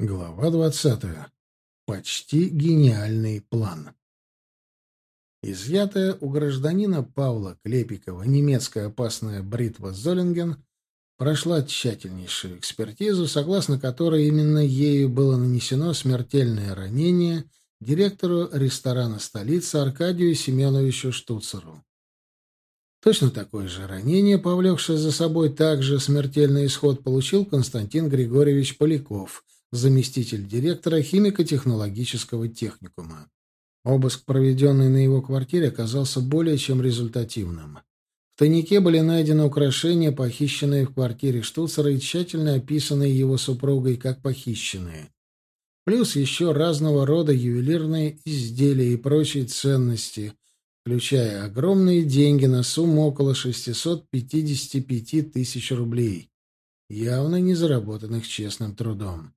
Глава двадцатая. Почти гениальный план. Изъятая у гражданина Павла Клепикова немецкая опасная бритва Золинген прошла тщательнейшую экспертизу, согласно которой именно ею было нанесено смертельное ранение директору ресторана столицы Аркадию Семеновичу Штуцеру. Точно такое же ранение, повлекшее за собой также смертельный исход, получил Константин Григорьевич Поляков — заместитель директора химико-технологического техникума. Обыск, проведенный на его квартире, оказался более чем результативным. В тайнике были найдены украшения, похищенные в квартире Штуцера и тщательно описанные его супругой как похищенные. Плюс еще разного рода ювелирные изделия и прочие ценности, включая огромные деньги на сумму около 655 тысяч рублей, явно не заработанных честным трудом.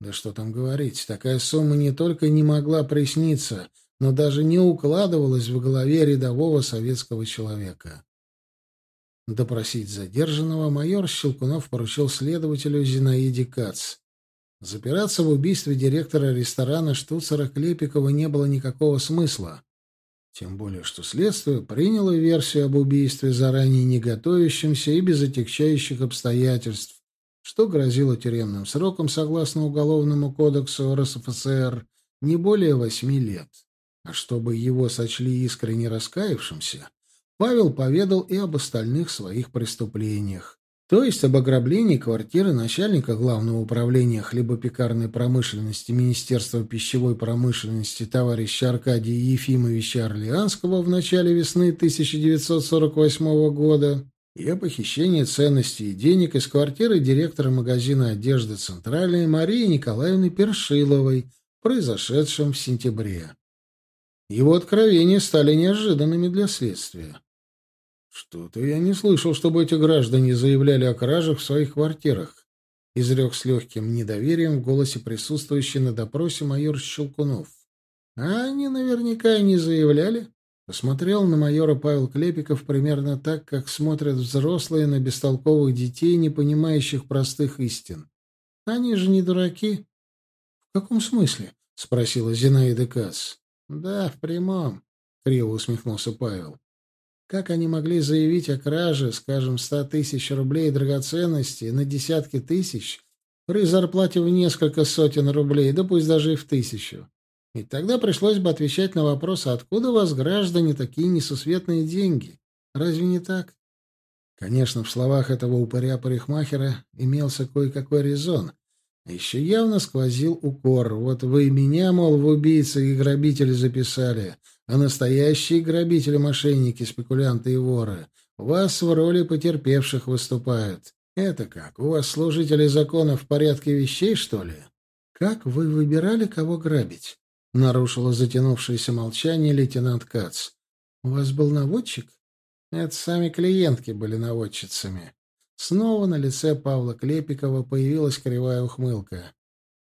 Да что там говорить, такая сумма не только не могла присниться, но даже не укладывалась в голове рядового советского человека. Допросить задержанного майор Щелкунов поручил следователю Зинаиде Кац. Запираться в убийстве директора ресторана Штуцера Клепикова не было никакого смысла. Тем более, что следствие приняло версию об убийстве заранее не готовящимся и без отягчающих обстоятельств, что грозило тюремным сроком, согласно Уголовному кодексу РСФСР, не более восьми лет. А чтобы его сочли искренне раскаявшимся, Павел поведал и об остальных своих преступлениях. То есть об ограблении квартиры начальника Главного управления хлебопекарной промышленности Министерства пищевой промышленности товарища Аркадия Ефимовича Орлеанского в начале весны 1948 года, и о похищении ценностей и денег из квартиры директора магазина одежды «Центральной» Марии Николаевны Першиловой, произошедшем в сентябре. Его откровения стали неожиданными для следствия. «Что-то я не слышал, чтобы эти граждане заявляли о кражах в своих квартирах», изрек с легким недоверием в голосе присутствующий на допросе майор Щелкунов. «А они наверняка и не заявляли», Посмотрел на майора Павел Клепиков примерно так, как смотрят взрослые на бестолковых детей, не понимающих простых истин. Они же не дураки. — В каком смысле? — спросила Зинаида Кац. — Да, в прямом, — криво усмехнулся Павел. Как они могли заявить о краже, скажем, ста тысяч рублей драгоценностей на десятки тысяч при зарплате в несколько сотен рублей, да пусть даже и в тысячу? И тогда пришлось бы отвечать на вопрос, откуда у вас, граждане, такие несусветные деньги? Разве не так? Конечно, в словах этого упыря-парикмахера имелся кое-какой резон. Еще явно сквозил укор. Вот вы меня, мол, в убийцы и грабители записали, а настоящие грабители-мошенники, спекулянты и воры вас в роли потерпевших выступают. Это как, у вас служители закона в порядке вещей, что ли? Как вы выбирали, кого грабить? Нарушила затянувшееся молчание лейтенант Кац. «У вас был наводчик?» «Это сами клиентки были наводчицами». Снова на лице Павла Клепикова появилась кривая ухмылка.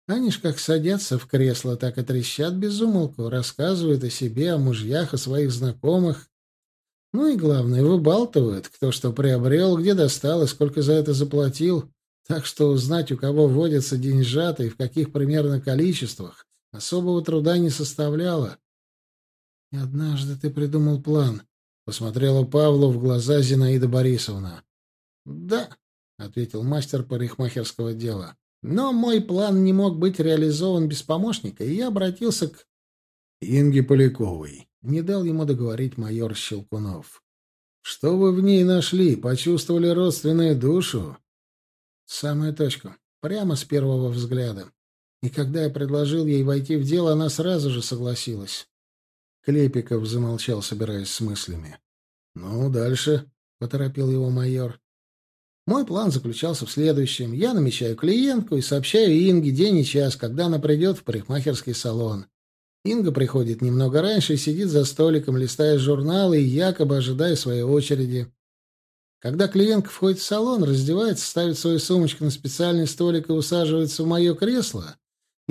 Они ж как садятся в кресло, так и трещат без умолку, рассказывают о себе, о мужьях, о своих знакомых. Ну и главное, выбалтывают, кто что приобрел, где достал и сколько за это заплатил. Так что узнать, у кого водятся деньжата и в каких примерно количествах, особого труда не составляло. — И однажды ты придумал план, — посмотрела Павлу в глаза Зинаида Борисовна. — Да, — ответил мастер парикмахерского дела. — Но мой план не мог быть реализован без помощника, и я обратился к... Инге Поляковой. Не дал ему договорить майор Щелкунов. — Что вы в ней нашли? Почувствовали родственную душу? — Самую точку. Прямо с первого взгляда. И когда я предложил ей войти в дело, она сразу же согласилась. Клепиков замолчал, собираясь с мыслями. «Ну, дальше», — поторопил его майор. Мой план заключался в следующем. Я намечаю клиентку и сообщаю Инге день и час, когда она придет в парикмахерский салон. Инга приходит немного раньше и сидит за столиком, листая журналы и якобы ожидая своей очереди. Когда клиентка входит в салон, раздевается, ставит свою сумочку на специальный столик и усаживается в мое кресло,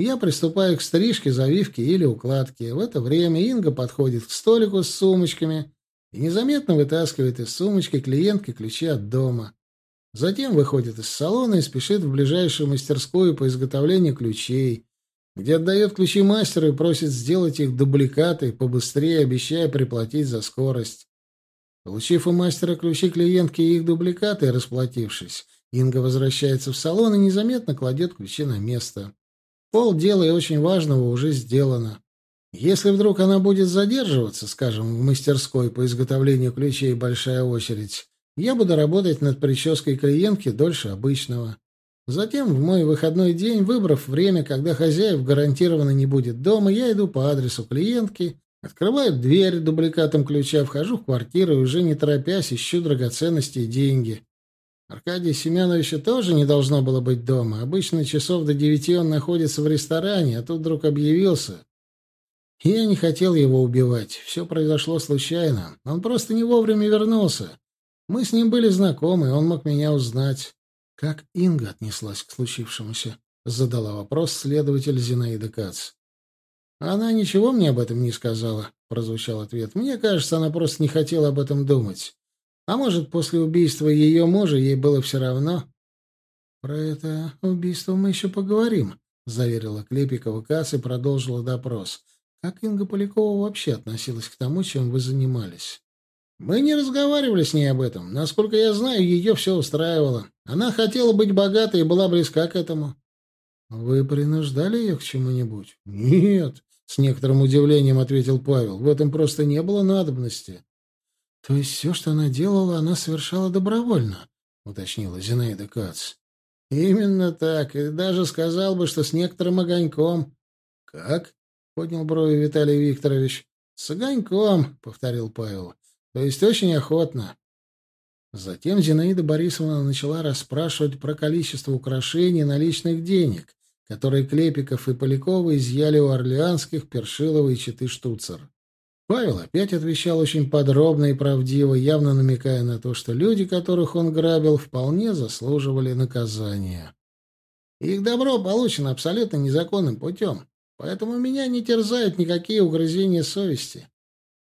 я приступаю к стрижке, завивке или укладке. В это время Инга подходит к столику с сумочками и незаметно вытаскивает из сумочки клиентки ключи от дома. Затем выходит из салона и спешит в ближайшую мастерскую по изготовлению ключей, где отдает ключи мастеру и просит сделать их дубликаты побыстрее, обещая приплатить за скорость. Получив у мастера ключи клиентки и их дубликаты расплатившись, Инга возвращается в салон и незаметно кладет ключи на место. Пол дела и очень важного уже сделано. Если вдруг она будет задерживаться, скажем, в мастерской по изготовлению ключей большая очередь, я буду работать над прической клиентки дольше обычного. Затем, в мой выходной день, выбрав время, когда хозяев гарантированно не будет дома, я иду по адресу клиентки, открываю дверь дубликатом ключа, вхожу в квартиру и уже не торопясь ищу драгоценности и деньги. Аркадия Семеновича тоже не должно было быть дома. Обычно часов до девяти он находится в ресторане, а тут вдруг объявился. Я не хотел его убивать. Все произошло случайно. Он просто не вовремя вернулся. Мы с ним были знакомы, он мог меня узнать. Как Инга отнеслась к случившемуся? Задала вопрос следователь Зинаида Кац. Она ничего мне об этом не сказала, прозвучал ответ. Мне кажется, она просто не хотела об этом думать. А может, после убийства ее мужа ей было все равно? Про это убийство мы еще поговорим, заверила Клепикова Кац и продолжила допрос. Как Инга Полякова вообще относилась к тому, чем вы занимались? Мы не разговаривали с ней об этом. Насколько я знаю, ее все устраивало. Она хотела быть богатой и была близка к этому. Вы принуждали ее к чему-нибудь? Нет, с некоторым удивлением ответил Павел. В этом просто не было надобности. То есть все, что она делала, она совершала добровольно, уточнила Зинаида Кац. Именно так, и даже сказал бы, что с некоторым огоньком. Как? поднял брови Виталий Викторович. С огоньком, повторил Павел. То есть очень охотно. Затем Зинаида Борисовна начала расспрашивать про количество украшений наличных денег, которые Клепиков и Полякова изъяли у Орлеанских, Першилова и Читы Штуцер. Павел опять отвечал очень подробно и правдиво, явно намекая на то, что люди, которых он грабил, вполне заслуживали наказания. Их добро получено абсолютно незаконным путем, поэтому меня не терзают никакие угрызения совести.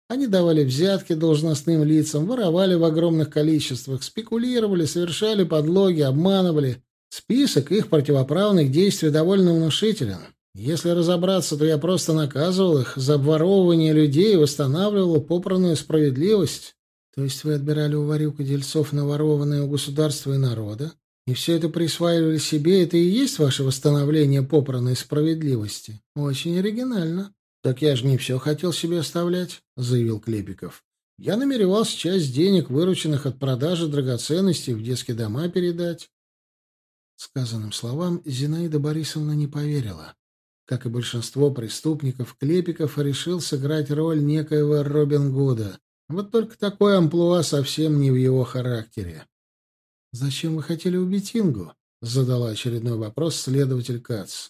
Они давали взятки должностным лицам, воровали в огромных количествах, спекулировали, совершали подлоги, обманывали. Список их противоправных действий довольно внушителен. Если разобраться, то я просто наказывал их за обворовывание людей и восстанавливал попранную справедливость. То есть вы отбирали у Варюка дельцов, наворованные у государства и народа, и все это присваивали себе, это и есть ваше восстановление попранной справедливости? Очень оригинально. «Так я же не все хотел себе оставлять», — заявил Клепиков. «Я намеревался часть денег, вырученных от продажи драгоценностей, в детские дома передать». Сказанным словам Зинаида Борисовна не поверила. Как и большинство преступников, Клепиков решил сыграть роль некоего Робин Гуда. Вот только такой амплуа совсем не в его характере. «Зачем вы хотели убить Ингу?» — задала очередной вопрос следователь Кац.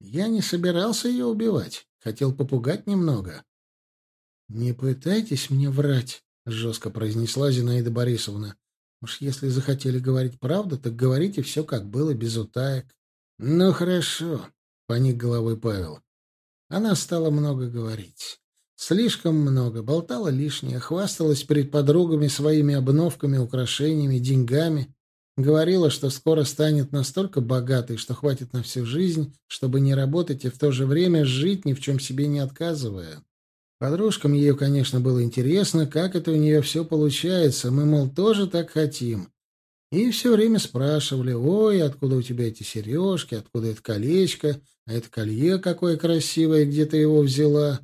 «Я не собирался ее убивать. Хотел попугать немного. «Не пытайтесь мне врать», — жестко произнесла Зинаида Борисовна. «Уж если захотели говорить правду, так говорите все, как было, без утаек». «Ну, хорошо», — поник головой Павел. Она стала много говорить. Слишком много, болтала лишнее, хвасталась перед подругами своими обновками, украшениями, деньгами, Говорила, что скоро станет настолько богатой, что хватит на всю жизнь, чтобы не работать и в то же время жить, ни в чем себе не отказывая. Подружкам ее, конечно, было интересно, как это у нее все получается. Мы, мол, тоже так хотим. И все время спрашивали, ой, откуда у тебя эти сережки, откуда это колечко, а это колье какое красивое, где ты его взяла.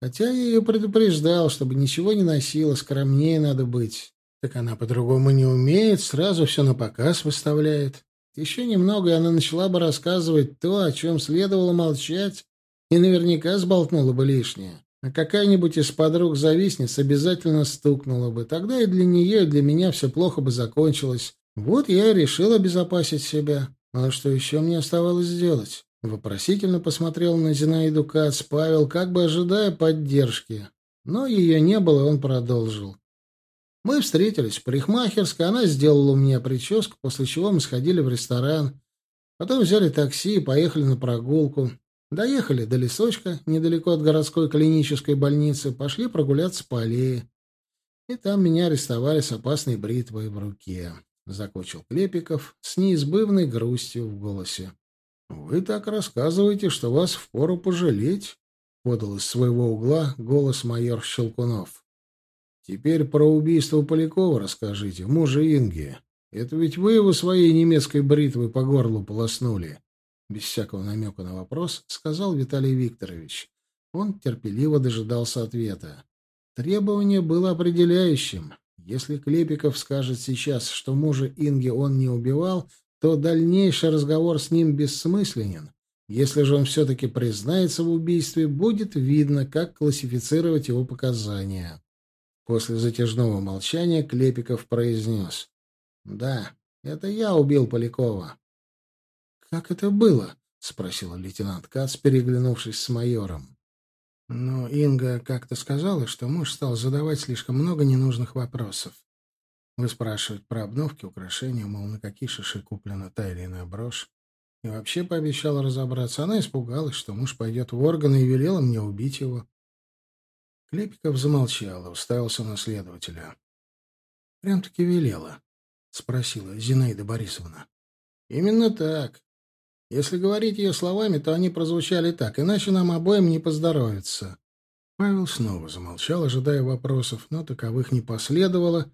Хотя я ее предупреждал, чтобы ничего не носила, скромнее надо быть. Так она по-другому не умеет, сразу все на показ выставляет. Еще немного, и она начала бы рассказывать то, о чем следовало молчать, и наверняка сболтнула бы лишнее. А какая-нибудь из подруг завистниц обязательно стукнула бы. Тогда и для нее, и для меня все плохо бы закончилось. Вот я и решил обезопасить себя. А что еще мне оставалось сделать? Вопросительно посмотрел на Зинаиду Кац Павел, как бы ожидая поддержки. Но ее не было, он продолжил. Мы встретились в парикмахерской, она сделала у меня прическу, после чего мы сходили в ресторан. Потом взяли такси и поехали на прогулку. Доехали до лесочка, недалеко от городской клинической больницы, пошли прогуляться по аллее. И там меня арестовали с опасной бритвой в руке. — закончил Клепиков с неизбывной грустью в голосе. «Вы так рассказываете, что вас впору пожалеть», — подал из своего угла голос майор Щелкунов. «Теперь про убийство Полякова расскажите, мужа Инги. Это ведь вы его своей немецкой бритвой по горлу полоснули». Без всякого намека на вопрос сказал Виталий Викторович. Он терпеливо дожидался ответа. Требование было определяющим. Если Клепиков скажет сейчас, что мужа Инги он не убивал, то дальнейший разговор с ним бессмысленен. Если же он все-таки признается в убийстве, будет видно, как классифицировать его показания. После затяжного молчания Клепиков произнес. «Да, это я убил Полякова». «Как это было?» — спросил лейтенант Кац, переглянувшись с майором. Но Инга как-то сказала, что муж стал задавать слишком много ненужных вопросов. Вы спрашиваете про обновки, украшения, мол, на какие шиши куплена та или иная брошь. И вообще пообещала разобраться. Она испугалась, что муж пойдет в органы и велела мне убить его. Клепиков замолчал и уставился на следователя. «Прям-таки велела?» — спросила Зинаида Борисовна. «Именно так. Если говорить ее словами, то они прозвучали так, иначе нам обоим не поздоровится. Павел снова замолчал, ожидая вопросов, но таковых не последовало,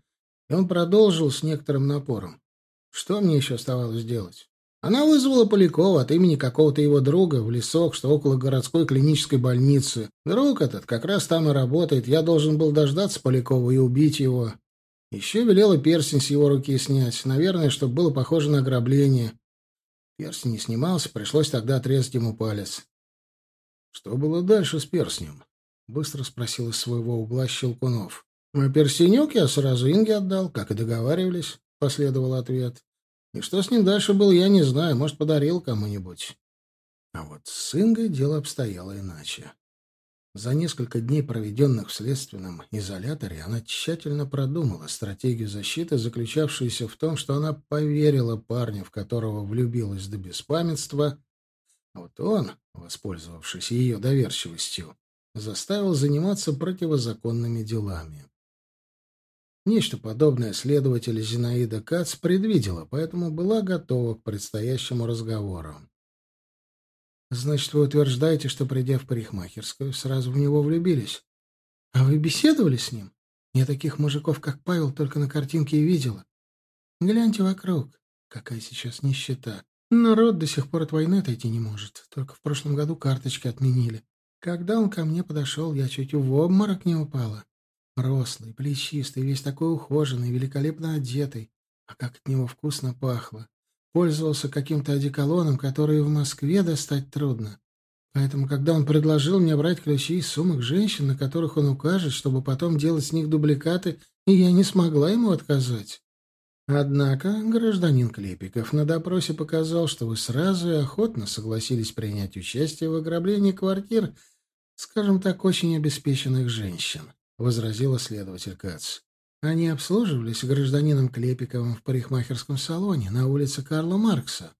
и он продолжил с некоторым напором. Что мне еще оставалось делать? Она вызвала Полякова от имени какого-то его друга в лесок, что около городской клинической больницы. Друг этот как раз там и работает. Я должен был дождаться Полякова и убить его. Еще велела перстень с его руки снять. Наверное, чтобы было похоже на ограбление. Перстень не снимался, пришлось тогда отрезать ему палец. «Что было дальше с перстнем?» — быстро спросил из своего угла Щелкунов. «А перстенек я сразу Инге отдал, как и договаривались», — последовал ответ. «И что с ним дальше было, я не знаю, может, подарил кому-нибудь». А вот с Ингой дело обстояло иначе. За несколько дней, проведенных в следственном изоляторе, она тщательно продумала стратегию защиты, заключавшуюся в том, что она поверила парню, в которого влюбилась до беспамятства, а вот он, воспользовавшись ее доверчивостью, заставил заниматься противозаконными делами. Нечто подобное следователь Зинаида Кац предвидела, поэтому была готова к предстоящему разговору. Значит, вы утверждаете, что, придя в парикмахерскую, сразу в него влюбились? А вы беседовали с ним? Я таких мужиков, как Павел, только на картинке и видела. Гляньте вокруг. Какая сейчас нищета. Народ до сих пор от войны отойти не может. Только в прошлом году карточки отменили. Когда он ко мне подошел, я чуть в обморок не упала. Рослый, плечистый, весь такой ухоженный, великолепно одетый. А как от него вкусно пахло пользовался каким-то одеколоном, который в Москве достать трудно. Поэтому, когда он предложил мне брать ключи из сумок женщин, на которых он укажет, чтобы потом делать с них дубликаты, я не смогла ему отказать. Однако гражданин Клепиков на допросе показал, что вы сразу и охотно согласились принять участие в ограблении квартир, скажем так, очень обеспеченных женщин, — возразила следователь Кац. Они обслуживались гражданином Клепиковым в парикмахерском салоне на улице Карла Маркса,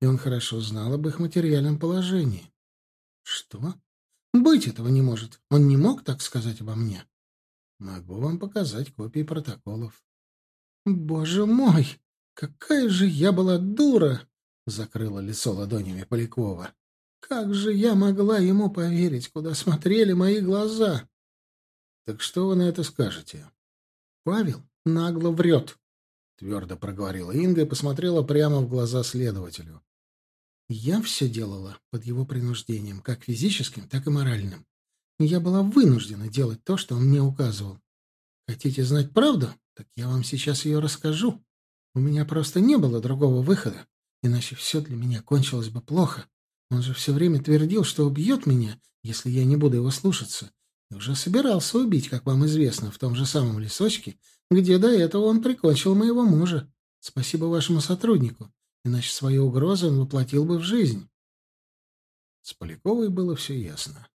и он хорошо знал об их материальном положении. Что? Быть этого не может. Он не мог так сказать обо мне. Могу вам показать копии протоколов. Боже мой, какая же я была дура! Закрыла лицо ладонями Полякова. Как же я могла ему поверить, куда смотрели мои глаза? Так что вы на это скажете? Павел нагло врет, — твердо проговорила Инга и посмотрела прямо в глаза следователю. Я все делала под его принуждением, как физическим, так и моральным. Я была вынуждена делать то, что он мне указывал. Хотите знать правду? Так я вам сейчас ее расскажу. У меня просто не было другого выхода, иначе все для меня кончилось бы плохо. Он же все время твердил, что убьет меня, если я не буду его слушаться, уже собирался убить, как вам известно, в том же самом лесочке, где до этого он прикончил моего мужа. Спасибо вашему сотруднику, иначе свою угрозу он воплотил бы в жизнь. С Поляковой было все ясно.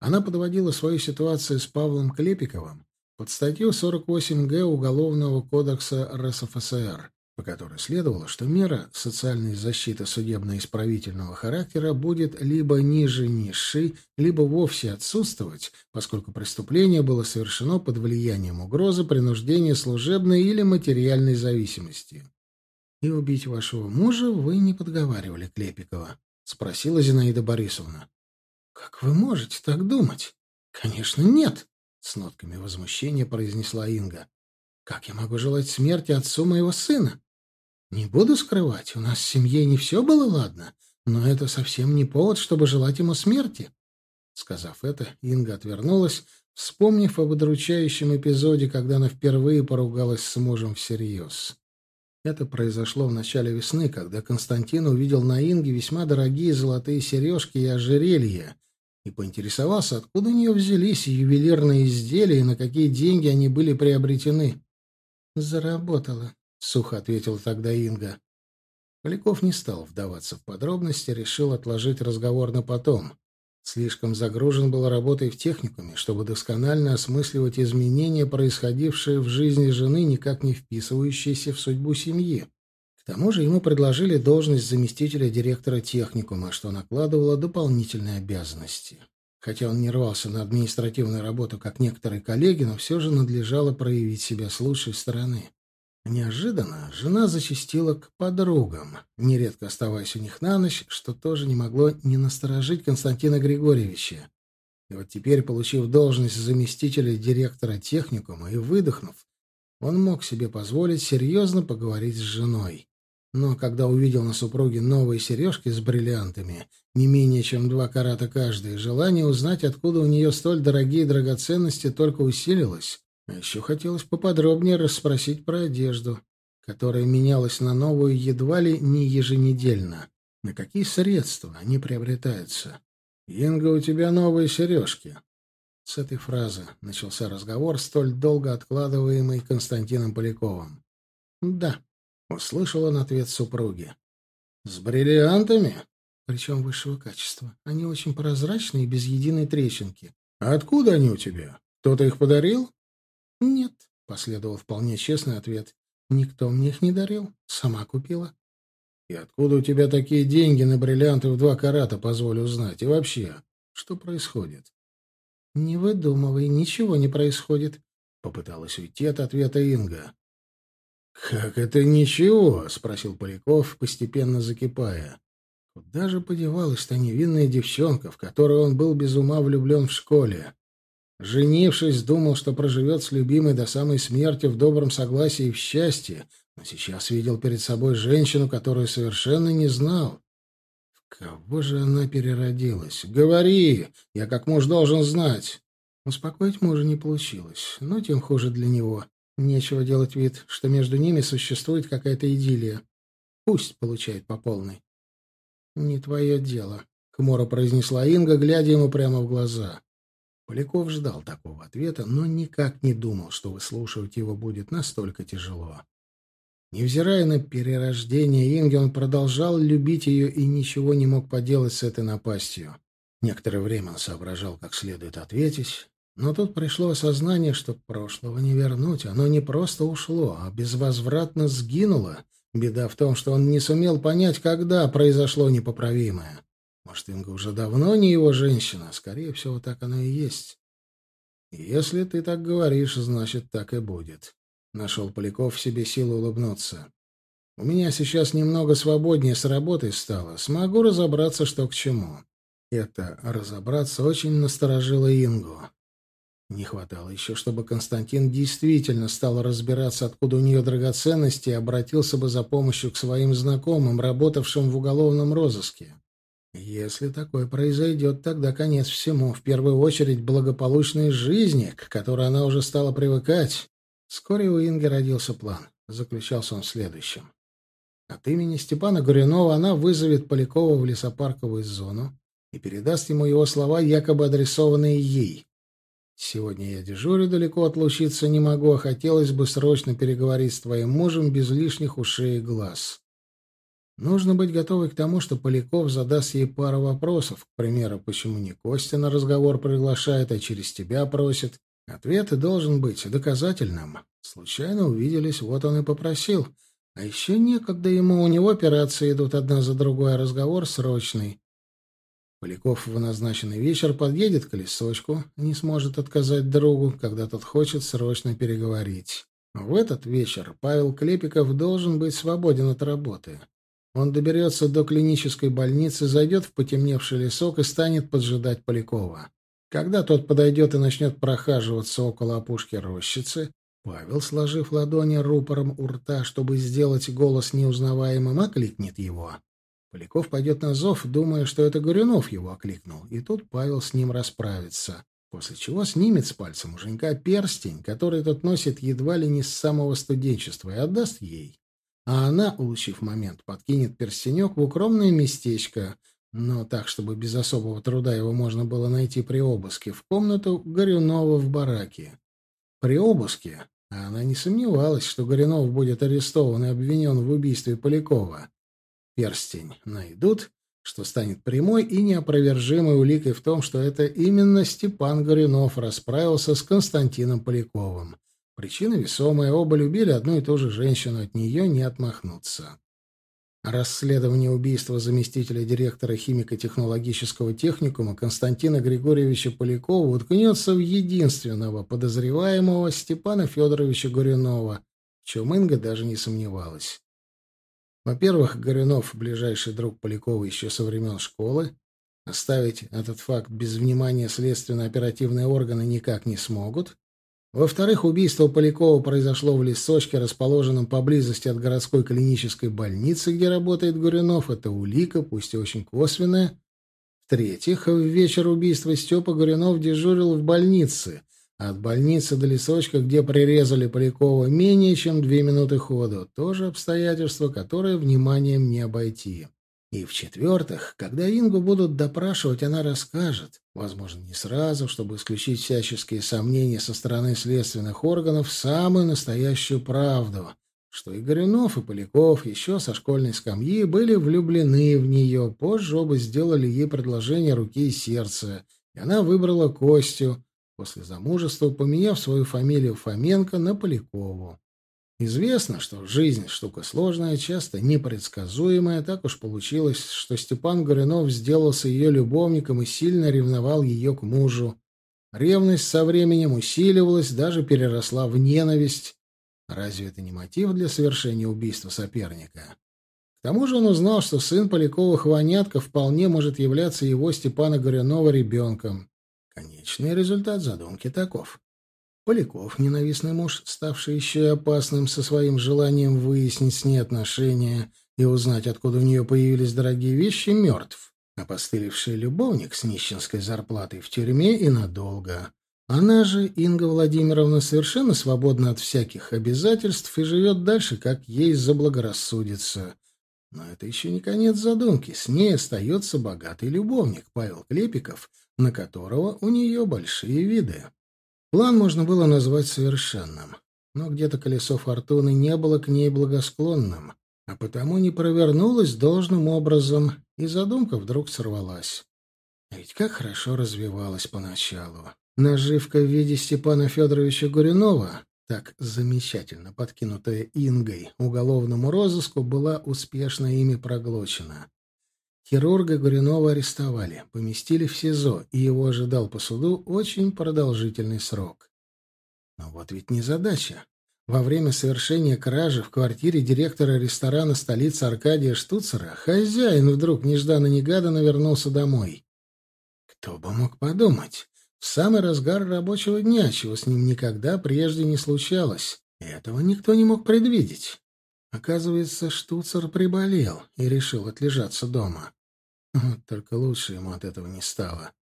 Она подводила свою ситуацию с Павлом Клепиковым под статью 48Г Уголовного кодекса РСФСР по которой следовало, что мера социальной защиты судебно-исправительного характера будет либо ниже низшей, либо вовсе отсутствовать, поскольку преступление было совершено под влиянием угрозы принуждения служебной или материальной зависимости. И убить вашего мужа вы не подговаривали Клепикова? Спросила Зинаида Борисовна. Как вы можете так думать? Конечно, нет, с нотками возмущения произнесла Инга. Как я могу желать смерти отцу моего сына? Не буду скрывать, у нас в семье не все было ладно, но это совсем не повод, чтобы желать ему смерти. Сказав это, Инга отвернулась, вспомнив об удручающем эпизоде, когда она впервые поругалась с мужем всерьез. Это произошло в начале весны, когда Константин увидел на Инге весьма дорогие золотые сережки и ожерелья и поинтересовался, откуда у нее взялись ювелирные изделия и на какие деньги они были приобретены. «Заработала», — сухо ответила тогда Инга. Поляков не стал вдаваться в подробности, решил отложить разговор на потом. Слишком загружен был работой в техникуме, чтобы досконально осмысливать изменения, происходившие в жизни жены, никак не вписывающиеся в судьбу семьи. К тому же ему предложили должность заместителя директора техникума, что накладывало дополнительные обязанности. Хотя он не рвался на административную работу, как некоторые коллеги, но все же надлежало проявить себя с лучшей стороны. Неожиданно жена зачастила к подругам, нередко оставаясь у них на ночь, что тоже не могло не насторожить Константина Григорьевича. И вот теперь, получив должность заместителя директора техникума и выдохнув, он мог себе позволить серьезно поговорить с женой. Но когда увидел на супруге новые сережки с бриллиантами, не менее чем два карата каждый, желание узнать, откуда у нее столь дорогие драгоценности, только усилилось. А еще хотелось поподробнее расспросить про одежду, которая менялась на новую едва ли не еженедельно. На какие средства они приобретаются? «Инга, у тебя новые сережки». С этой фразы начался разговор, столь долго откладываемый Константином Поляковым. «Да», — услышал он ответ супруги. «С бриллиантами?» «Причем высшего качества. Они очень прозрачные без единой трещинки». «А откуда они у тебя? Кто-то их подарил?» «Нет», — последовал вполне честный ответ. «Никто мне их не дарил. Сама купила». «И откуда у тебя такие деньги на бриллианты в два карата, позволю узнать? И вообще, что происходит?» «Не выдумывай, ничего не происходит», — попыталась уйти от ответа Инга. «Как это ничего?» — спросил Поляков, постепенно закипая. Куда же подевалась та невинная девчонка, в которую он был без ума влюблен в школе? Женившись, думал, что проживет с любимой до самой смерти в добром согласии и в счастье, но сейчас видел перед собой женщину, которую совершенно не знал. В кого же она переродилась? Говори! Я как муж должен знать. Успокоить мужа не получилось, но тем хуже для него. Нечего делать вид, что между ними существует какая-то идиллия. Пусть получает по полной. «Не твое дело», — хмуро произнесла Инга, глядя ему прямо в глаза. Поляков ждал такого ответа, но никак не думал, что выслушивать его будет настолько тяжело. Невзирая на перерождение Инги, он продолжал любить ее и ничего не мог поделать с этой напастью. Некоторое время он соображал, как следует ответить, но тут пришло осознание, что прошлого не вернуть. Оно не просто ушло, а безвозвратно сгинуло. Беда в том, что он не сумел понять, когда произошло непоправимое. Может, Инга уже давно не его женщина? Скорее всего, так оно и есть. Если ты так говоришь, значит, так и будет. Нашел Поляков в себе силу улыбнуться. У меня сейчас немного свободнее с работой стало. Смогу разобраться, что к чему. Это разобраться очень насторожило Ингу. Не хватало еще, чтобы Константин действительно стал разбираться, откуда у нее драгоценности, и обратился бы за помощью к своим знакомым, работавшим в уголовном розыске. Если такое произойдет, тогда конец всему. В первую очередь благополучной жизни, к которой она уже стала привыкать. Вскоре у Инги родился план. Заключался он в следующем. От имени Степана Горюнова она вызовет Полякова в лесопарковую зону и передаст ему его слова, якобы адресованные ей. «Сегодня я дежурю, далеко отлучиться не могу, а хотелось бы срочно переговорить с твоим мужем без лишних ушей и глаз». Нужно быть готовой к тому, что Поляков задаст ей пару вопросов. К примеру, почему не Костя на разговор приглашает, а через тебя просит. Ответ должен быть доказательным. Случайно увиделись, вот он и попросил. А еще некогда ему, у него операции идут одна за другой, а разговор срочный. Поляков в назначенный вечер подъедет к лесочку, не сможет отказать другу, когда тот хочет срочно переговорить. В этот вечер Павел Клепиков должен быть свободен от работы. Он доберется до клинической больницы, зайдет в потемневший лесок и станет поджидать Полякова. Когда тот подойдет и начнет прохаживаться около опушки рощицы, Павел, сложив ладони рупором у рта, чтобы сделать голос неузнаваемым, окликнет его. Поляков пойдет на зов, думая, что это Горюнов его окликнул, и тут Павел с ним расправится, после чего снимет с пальца муженька перстень, который тот носит едва ли не с самого студенчества, и отдаст ей. А она, улучив момент, подкинет перстенек в укромное местечко, но так, чтобы без особого труда его можно было найти при обыске, в комнату Горюнова в бараке. При обыске она не сомневалась, что Горюнов будет арестован и обвинен в убийстве Полякова. Перстень найдут, что станет прямой и неопровержимой уликой в том, что это именно Степан Горюнов расправился с Константином Поляковым. Причина весомая, оба любили одну и ту же женщину, от нее не отмахнуться. Расследование убийства заместителя директора химико-технологического техникума Константина Григорьевича Полякова уткнется в единственного подозреваемого Степана Федоровича Горюнова, в чем Инга даже не сомневалась. Во-первых, Горюнов — ближайший друг Полякова еще со времен школы. Оставить этот факт без внимания следственно-оперативные органы никак не смогут. Во-вторых, убийство Полякова произошло в лесочке, расположенном поблизости от городской клинической больницы, где работает Гуринов. Это улика, пусть и очень косвенная. В-третьих, в вечер убийства Степа Гуринов дежурил в больнице, от больницы до лесочка, где прирезали Полякова, менее чем две минуты ходу. Тоже обстоятельство, которое вниманием не обойти. И в-четвертых, когда Ингу будут допрашивать, она расскажет, возможно, не сразу, чтобы исключить всяческие сомнения со стороны следственных органов, самую настоящую правду, что и Горюнов, и Поляков еще со школьной скамьи были влюблены в нее, позже оба сделали ей предложение руки и сердца, и она выбрала Костю, после замужества поменяв свою фамилию Фоменко на Полякову. Известно, что жизнь — штука сложная, часто непредсказуемая. Так уж получилось, что Степан Горюнов сделался ее любовником и сильно ревновал ее к мужу. Ревность со временем усиливалась, даже переросла в ненависть. Разве это не мотив для совершения убийства соперника? К тому же он узнал, что сын Поляковых Ванятка вполне может являться его Степана Горюнова ребенком. Конечный результат задумки таков. Поляков, ненавистный муж, ставший еще и опасным со своим желанием выяснить с ней отношения и узнать, откуда у нее появились дорогие вещи, мертв. Опостылевший любовник с нищенской зарплатой в тюрьме и надолго. Она же, Инга Владимировна, совершенно свободна от всяких обязательств и живет дальше, как ей заблагорассудится. Но это еще не конец задумки. С ней остается богатый любовник, Павел Клепиков, на которого у нее большие виды. План можно было назвать совершенным, но где-то колесо фортуны не было к ней благосклонным, а потому не провернулось должным образом, и задумка вдруг сорвалась. А ведь как хорошо развивалась поначалу. Наживка в виде Степана Федоровича Гуринова, так замечательно подкинутая Ингой уголовному розыску, была успешно ими проглочена. Хирурга Гуринова арестовали, поместили в СИЗО, и его ожидал по суду очень продолжительный срок. Но вот ведь не задача. Во время совершения кражи в квартире директора ресторана столицы Аркадия Штуцера хозяин вдруг нежданно-негаданно вернулся домой. Кто бы мог подумать? В самый разгар рабочего дня, чего с ним никогда прежде не случалось. Этого никто не мог предвидеть. Оказывается, Штуцер приболел и решил отлежаться дома. Только лучше ему от этого не стало.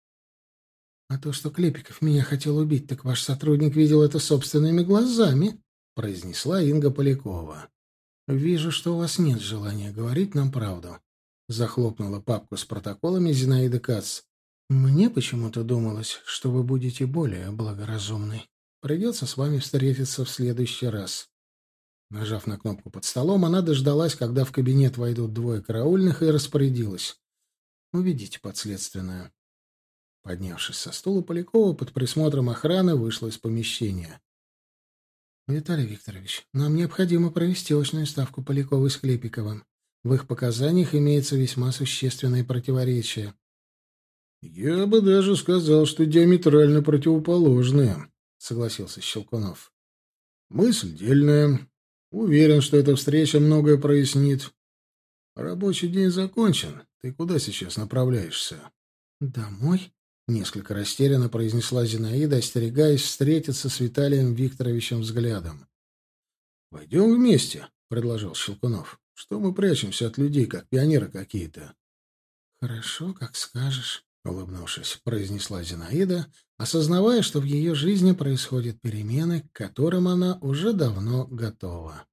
А то, что Клепиков меня хотел убить, так ваш сотрудник видел это собственными глазами, произнесла Инга Полякова. Вижу, что у вас нет желания говорить нам правду. Захлопнула папку с протоколами Зинаида Кац. Мне почему-то думалось, что вы будете более благоразумны. Придется с вами встретиться в следующий раз. Нажав на кнопку под столом, она дождалась, когда в кабинет войдут двое караульных, и распорядилась. Уведите подследственную. Поднявшись со стула, Полякова под присмотром охраны вышла из помещения. «Виталий Викторович, нам необходимо провести очную ставку Поляковой с Клепиковым. В их показаниях имеется весьма существенное противоречие». «Я бы даже сказал, что диаметрально противоположные», — согласился Щелкунов. Мысль дельная. Уверен, что эта встреча многое прояснит. Рабочий день закончен. Ты куда сейчас направляешься? Домой? Несколько растерянно произнесла Зинаида, остерегаясь встретиться с Виталием Викторовичем взглядом. «Пойдем вместе», — предложил Щелкунов. «Что мы прячемся от людей, как пионеры какие-то?» «Хорошо, как скажешь», — улыбнувшись, произнесла Зинаида, осознавая, что в ее жизни происходят перемены, к которым она уже давно готова.